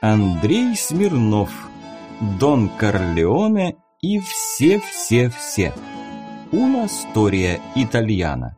Андрей Смирнов, Дон Корлеоне и все-все-все. Una storia italiana.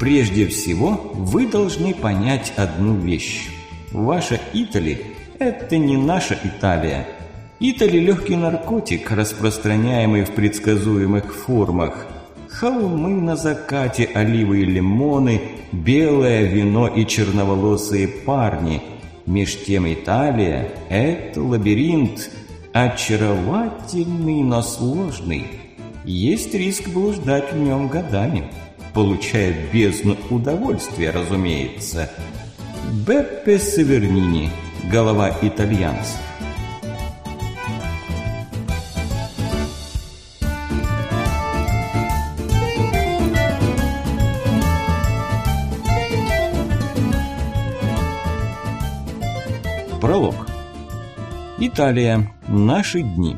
Прежде всего, вы должны понять одну вещь. Ваша Итали – это не наша Италия – Итали – легкий наркотик, распространяемый в предсказуемых формах. Холмы на закате, оливы и лимоны, белое вино и черноволосые парни. Меж тем Италия – это лабиринт, очаровательный, но сложный. Есть риск блуждать в нем годами, получая бездну удовольствия, разумеется. Беппе Севернини, голова итальянцев. Пролог. Италия. Наши дни.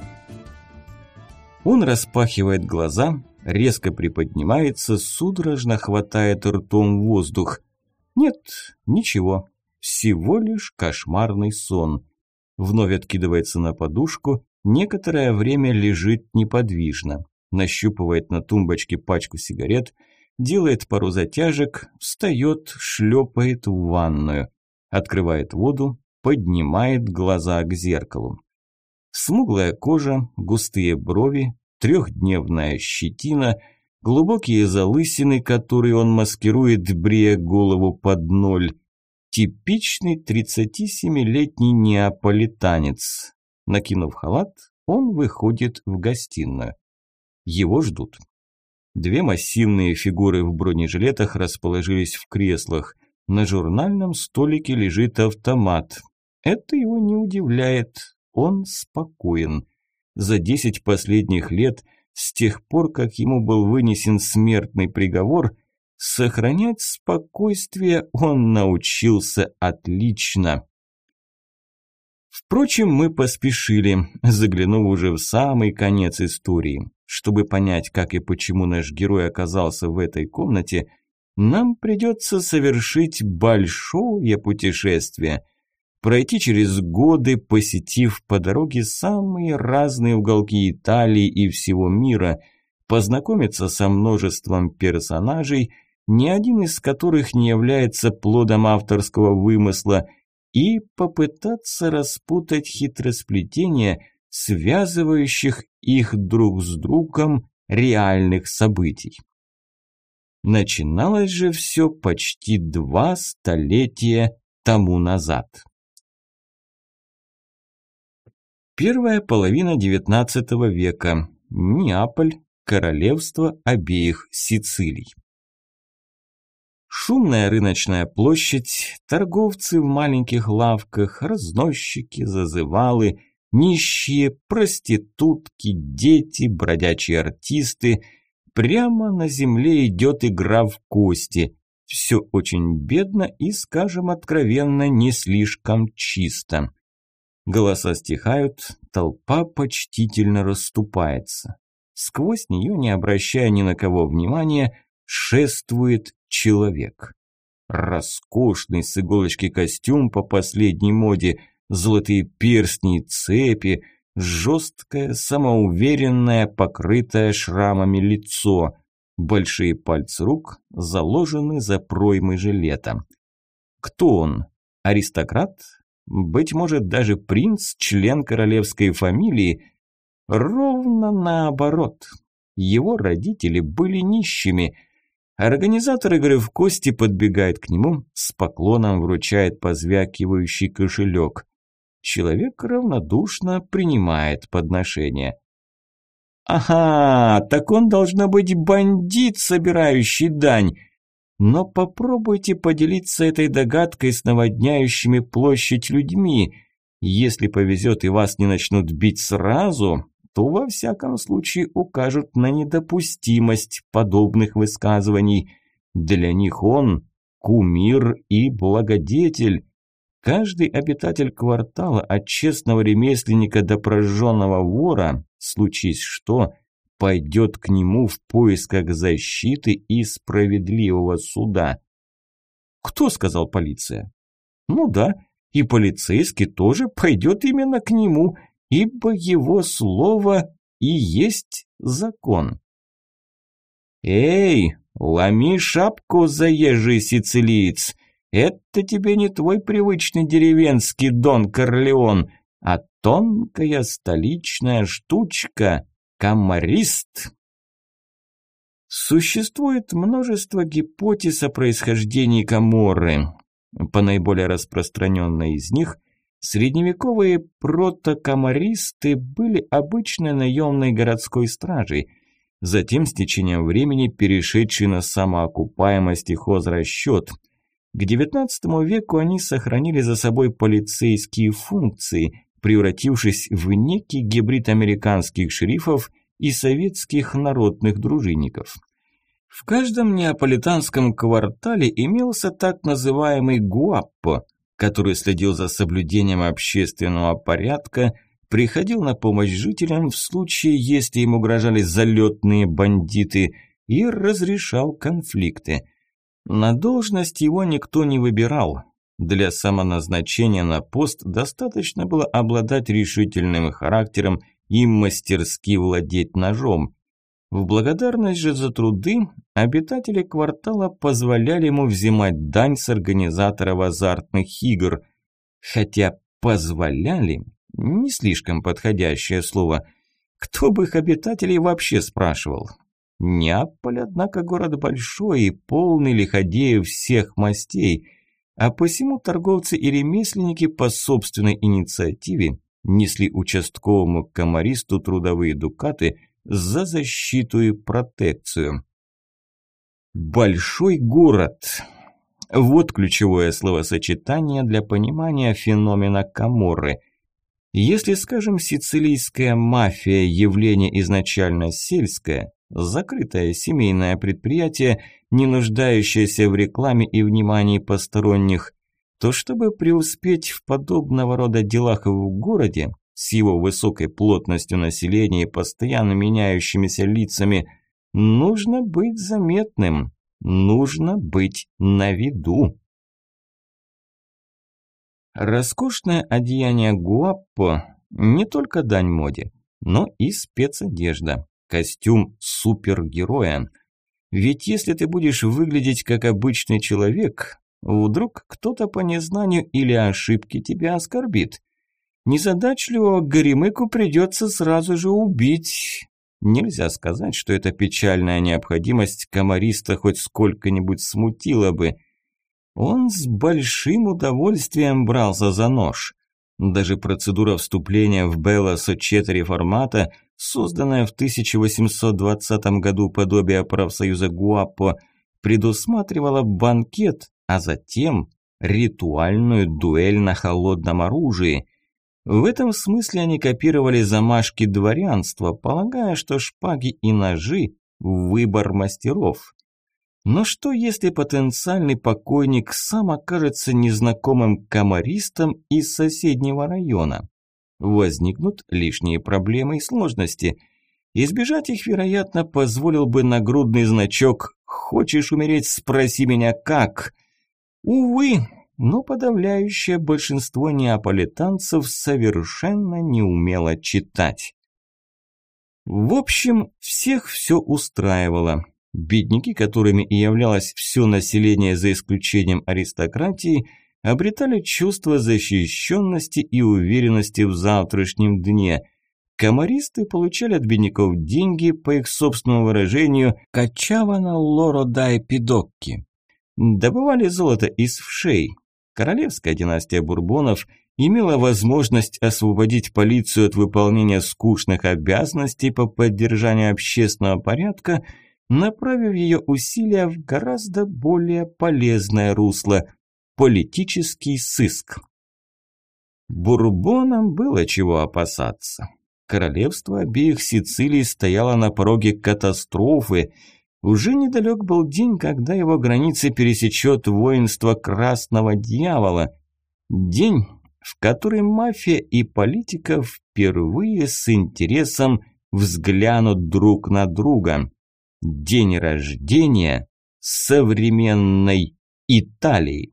Он распахивает глаза, резко приподнимается, судорожно хватает ртом воздух. Нет, ничего. Всего лишь кошмарный сон. Вновь откидывается на подушку, некоторое время лежит неподвижно. Нащупывает на тумбочке пачку сигарет, делает пару затяжек, встает, шлепает в ванную. Открывает воду, поднимает глаза к зеркалу. Смуглая кожа, густые брови, трехдневная щетина, глубокие залысины, которые он маскирует, брея голову под ноль. Типичный 37-летний неаполитанец. Накинув халат, он выходит в гостиную. Его ждут. Две массивные фигуры в бронежилетах расположились в креслах. На журнальном столике лежит автомат. Это его не удивляет, он спокоен. За десять последних лет, с тех пор, как ему был вынесен смертный приговор, сохранять спокойствие он научился отлично. Впрочем, мы поспешили, заглянув уже в самый конец истории. Чтобы понять, как и почему наш герой оказался в этой комнате, нам придется совершить большое путешествие – пройти через годы, посетив по дороге самые разные уголки Италии и всего мира, познакомиться со множеством персонажей, ни один из которых не является плодом авторского вымысла, и попытаться распутать хитросплетения, связывающих их друг с другом реальных событий. Начиналось же все почти два столетия тому назад. Первая половина XIX века. Неаполь, королевство обеих Сицилий. Шумная рыночная площадь, торговцы в маленьких лавках, разносчики, зазывалы, нищие, проститутки, дети, бродячие артисты. Прямо на земле идет игра в кости. Все очень бедно и, скажем откровенно, не слишком чисто. Голоса стихают, толпа почтительно расступается. Сквозь нее, не обращая ни на кого внимания, шествует человек. Роскошный с иголочки костюм по последней моде, золотые перстни и цепи, жесткое, самоуверенное, покрытое шрамами лицо, большие пальцы рук заложены за проймы жилета. Кто он? Аристократ? Быть может, даже принц, член королевской фамилии, ровно наоборот. Его родители были нищими. Организатор игры в кости подбегает к нему, с поклоном вручает позвякивающий кошелек. Человек равнодушно принимает подношение. «Ага, так он должно быть бандит, собирающий дань», но попробуйте поделиться этой догадкой с наводняющими площадь людьми. Если повезет и вас не начнут бить сразу, то во всяком случае укажут на недопустимость подобных высказываний. Для них он – кумир и благодетель. Каждый обитатель квартала, от честного ремесленника до прожженного вора, случись что, пойдет к нему в поисках защиты и справедливого суда. Кто сказал полиция? Ну да, и полицейский тоже пойдет именно к нему, ибо его слово и есть закон. «Эй, ломи шапку, заезжий сицилиец! Это тебе не твой привычный деревенский Дон Корлеон, а тонкая столичная штучка, комарист!» Существует множество гипотез о происхождении Каморры. По наиболее распространенной из них, средневековые протокамаристы были обычной наемной городской стражей, затем с течением времени перешедшей на самоокупаемость и хозрасчет. К XIX веку они сохранили за собой полицейские функции, превратившись в некий гибрид американских шерифов и советских народных дружинников. В каждом неаполитанском квартале имелся так называемый гуаппо, который следил за соблюдением общественного порядка, приходил на помощь жителям в случае, если им угрожали залетные бандиты, и разрешал конфликты. На должность его никто не выбирал. Для самоназначения на пост достаточно было обладать решительным характером и мастерски владеть ножом. В благодарность же за труды обитатели квартала позволяли ему взимать дань с организаторов азартных игр. Хотя «позволяли» – не слишком подходящее слово. Кто бы их обитателей вообще спрашивал? Неаполь, однако, город большой и полный лиходеев всех мастей, а посему торговцы и ремесленники по собственной инициативе несли участковому комаристу трудовые дукаты – за защиту и протекцию. Большой город. Вот ключевое словосочетание для понимания феномена Каморры. Если, скажем, сицилийская мафия – явление изначально сельское, закрытое семейное предприятие, не нуждающееся в рекламе и внимании посторонних, то чтобы преуспеть в подобного рода делах в городе, с его высокой плотностью населения и постоянно меняющимися лицами, нужно быть заметным, нужно быть на виду. Роскошное одеяние Гуаппо не только дань моде, но и спецодежда, костюм супергероя. Ведь если ты будешь выглядеть как обычный человек, вдруг кто-то по незнанию или ошибке тебя оскорбит – Незадачливого Горемыку придется сразу же убить. Нельзя сказать, что эта печальная необходимость комариста хоть сколько-нибудь смутила бы. Он с большим удовольствием брался за нож. Даже процедура вступления в Белла Сочетери формата, созданная в 1820 году подобие профсоюза ГУАПО, предусматривала банкет, а затем ритуальную дуэль на холодном оружии – в этом смысле они копировали замашки дворянства, полагая, что шпаги и ножи – выбор мастеров. Но что, если потенциальный покойник сам окажется незнакомым комаристом из соседнего района? Возникнут лишние проблемы и сложности. Избежать их, вероятно, позволил бы нагрудный значок «Хочешь умереть? Спроси меня как». Увы, но подавляющее большинство неаполитанцев совершенно не умело читать. В общем, всех все устраивало. Бедняки, которыми и являлось все население за исключением аристократии, обретали чувство защищенности и уверенности в завтрашнем дне. Комаристы получали от бедняков деньги, по их собственному выражению, «качавана лоро дай пидокки». Добывали золото из вшей, Королевская династия Бурбонов имела возможность освободить полицию от выполнения скучных обязанностей по поддержанию общественного порядка, направив ее усилия в гораздо более полезное русло – политический сыск. Бурбонам было чего опасаться. Королевство обеих Сицилий стояло на пороге катастрофы – уже недалек был день, когда его границы пересечет воинство Красного Дьявола. День, в который мафия и политика впервые с интересом взглянут друг на друга. День рождения современной Италии.